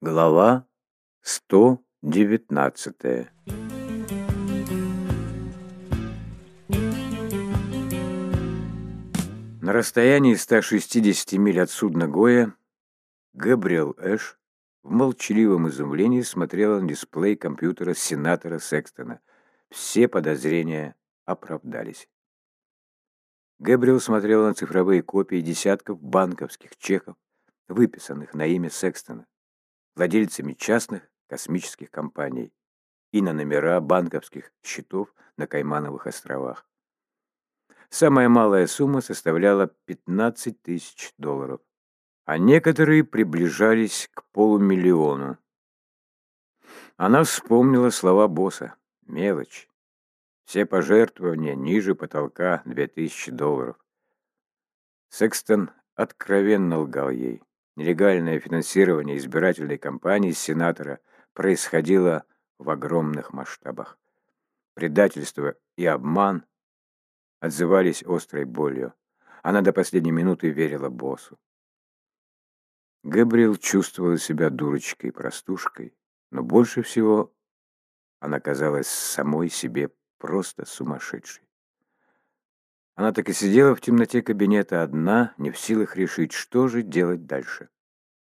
Глава 119 На расстоянии 160 миль от судна Гоя Габриэл Эш в молчаливом изумлении смотрела на дисплей компьютера сенатора Секстона. Все подозрения оправдались. Гэбриэл смотрел на цифровые копии десятков банковских чеков, выписанных на имя Секстона, владельцами частных космических компаний, и на номера банковских счетов на Каймановых островах. Самая малая сумма составляла 15 тысяч долларов, а некоторые приближались к полумиллиону. Она вспомнила слова босса. Мелочь. Все пожертвования ниже потолка 2000 долларов. Секстон откровенно лгал ей. Нелегальное финансирование избирательной кампании сенатора происходило в огромных масштабах. Предательство и обман отзывались острой болью. Она до последней минуты верила боссу. Габриэл чувствовала себя дурочкой, простушкой, но больше всего она казалась самой себе просто сумасшедшей. Она так и сидела в темноте кабинета одна, не в силах решить, что же делать дальше.